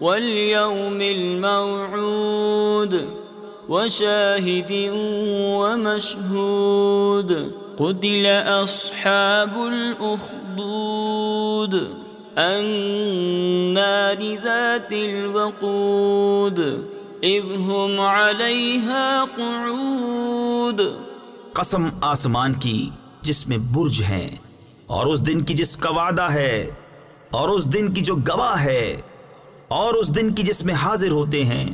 واليوم الموعود وشاهد ومشهود قتل أصحاب الأخدود النار ذات الوقود إذ هم عليها قعود قسم آسمان کی جس میں برج ہیں اور اس دن کی جس کا وعدہ ہے اور اس دن کی جو گواہ ہے اور اس دن کی جس میں حاضر ہوتے ہیں،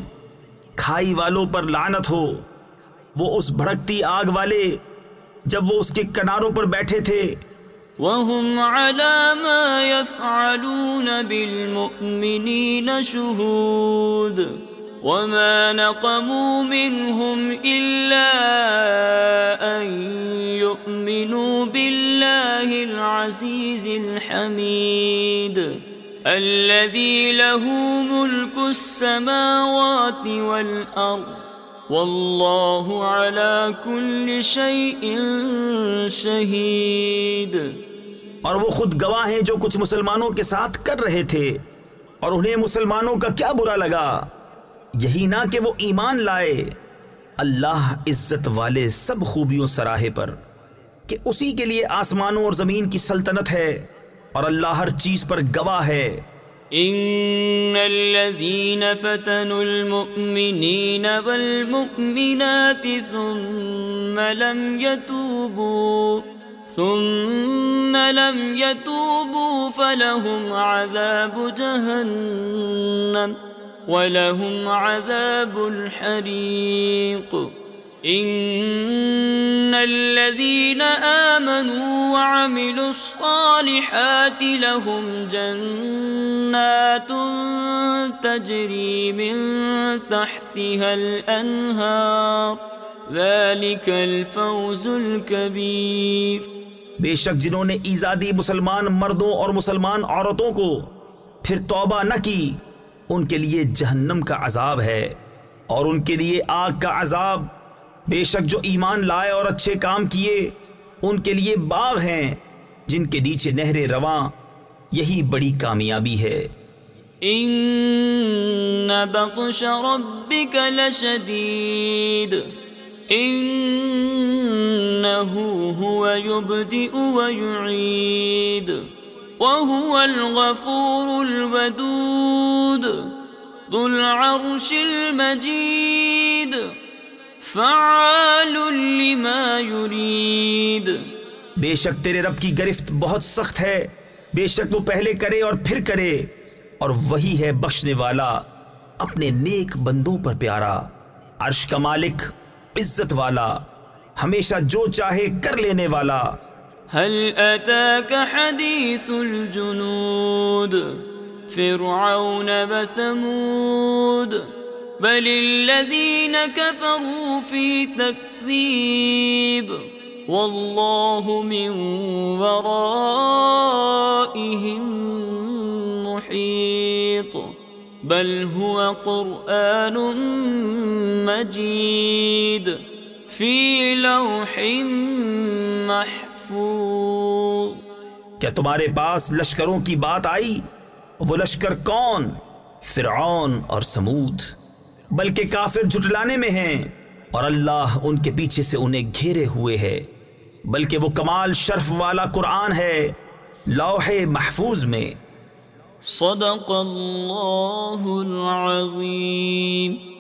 کھائی والوں پر لعنت ہو۔ وہ اس بھڑکتی آگ والے، جب وہ اس کے کناروں پر بیٹھے تھے۔ وهم على ما يفعلون بالمؤمنين شهود وما نقموا منهم إلا أن يؤمنوا بالله العزيز الحميد الذي له ملك السماوات والأرض والله على كل شيء شهيد۔ اور وہ خود گواہ ہیں جو کچھ مسلمانوں کے ساتھ کر رہے تھے۔ اور انہیں مسلمانوں کا کیا برا لگا؟ یہی نہ کہ وہ ایمان لائے۔ اللہ عزت والے سب خوبیوں سراہے پر کہ اسی کے لیے آسمانوں اور زمین کی سلطنت ہے۔ اور اللہ ہر چیز پر گواہ ہے۔ ان الذين فتنوا المؤمنين والمؤمنات ثم لم يتوبوا، ثم لم يتوبوا فلهم عذاب جهنم ولهم عذاب الحريق ان الذين امنوا وعملوا الصالحات لهم جنات تجري من تحتها الانهار ذلك الفوز الكبير. بے شک جنہوں نے ایزادی مسلمان مردوں اور مسلمان عورتوں کو پھر توبہ نہ کی، ان کے لیے جہنم کا عذاب ہے اور ان کے لیے آگ کا عذاب بے شک جو ایمان لائے اور اچھے کام کیے، ان کے لیے باغ ہیں، جن کے نیچے نہر رواں، یہی بڑی کامیابی ہے۔ ان بطش ربك لشديد انه هو يبدئ ويعيد وهو الغفور الودود۔ ذو العرش المجيد فعال لما يريد. بے شک تیرے رب کی گرفت بہت سخت ہے۔ بے شک وہ پہلے کرے اور پھر کرے۔ اور وہی ہے بخشنے والا اپنے نیک بندوں پر پیارا۔ عرش کا مالک عزت والا۔ ہمیشہ جو چاہے کر لینے والا۔ هل أتاك حديث الجنود؟ فرعون وثمود بل الذين كفروا في تكذيب والله من ورائهم محيط بل هو قرآن مجيد في لوح محفوظ کیا تمہارے پاس لشکروں کی بات آئی؟ وہ لشکر کون؟ فرعون اور سمود۔ بلکہ کافر جھٹلانے میں ہیں۔ اور اللہ ان کے پیچھے سے انہیں گھیرے ہوئے ہے۔ بلکہ وہ کمال شرف والا قرآن ہے لوح محفوظ میں۔ صدق اللہ العظیم۔